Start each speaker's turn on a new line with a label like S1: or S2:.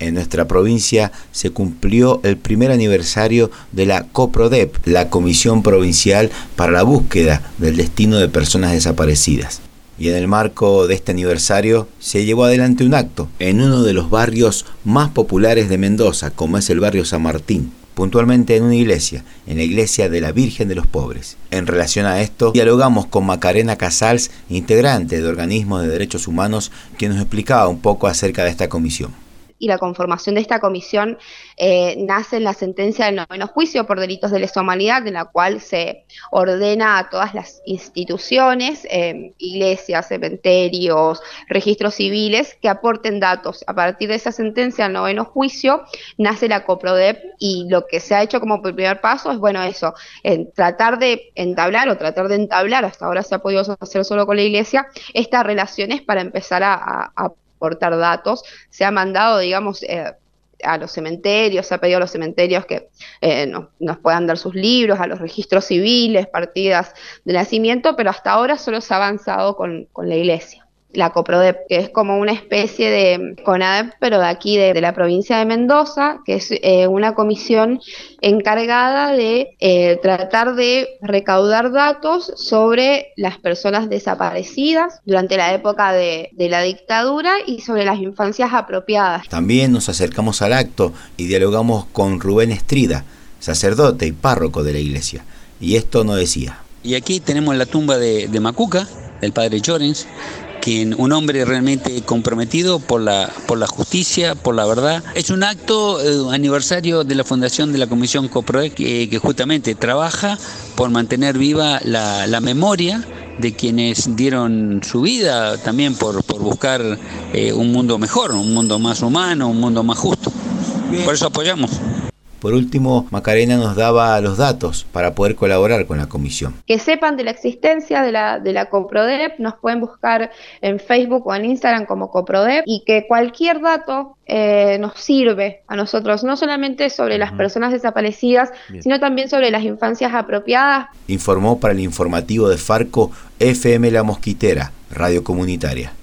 S1: En nuestra provincia se cumplió el primer aniversario de la COPRODEP, la Comisión Provincial para la Búsqueda del Destino de Personas Desaparecidas. Y en el marco de este aniversario se llevó adelante un acto en uno de los barrios más populares de Mendoza, como es el barrio San Martín, puntualmente en una iglesia, en la iglesia de la Virgen de los Pobres. En relación a esto, dialogamos con Macarena Casals, integrante de organismos de derechos humanos, que nos explicaba un poco acerca de esta comisión
S2: y la conformación de esta comisión eh, nace en la sentencia del noveno juicio por delitos de lesa humanidad, en la cual se ordena a todas las instituciones, eh, iglesias, cementerios, registros civiles, que aporten datos. A partir de esa sentencia del noveno juicio nace la COPRODEP y lo que se ha hecho como primer paso es, bueno, eso, en tratar de entablar o tratar de entablar, hasta ahora se ha podido hacer solo con la iglesia, estas relaciones para empezar a aportar datos, se ha mandado, digamos, eh, a los cementerios, se ha pedido a los cementerios que eh, nos puedan dar sus libros, a los registros civiles, partidas de nacimiento, pero hasta ahora solo se ha avanzado con la iglesia la COPRODEP, que es como una especie de CONADEP, pero de aquí, de, la provincia de Mendoza, que es eh, una comisión encargada de eh, tratar de recaudar datos sobre las personas desaparecidas durante la época de, de la dictadura y sobre las infancias apropiadas.
S1: También nos acercamos al acto y dialogamos con Rubén Estrida, sacerdote y párroco de la iglesia, y esto nos decía.
S3: Y aquí tenemos la tumba de, de Macuca, del padre Llorens, quien, un hombre realmente comprometido por la, por la justicia, por la verdad. Es un acto eh, aniversario de la fundación de la Comisión COPROE que, justamente trabaja por mantener viva la, memoria de quienes dieron su vida también por, buscar eh, un mundo mejor, un mundo más humano, un mundo más justo. Por eso apoyamos.
S1: Por último, Macarena nos daba los datos para poder colaborar con la comisión.
S2: Que sepan de la existencia de la, de la CoProdep, nos pueden buscar en Facebook o en Instagram como CoProdep y que cualquier dato eh, nos sirve a nosotros, no solamente sobre las personas desaparecidas, sino también sobre las infancias apropiadas.
S1: Informó para el informativo de Farco FM La Mosquitera, radio comunitaria.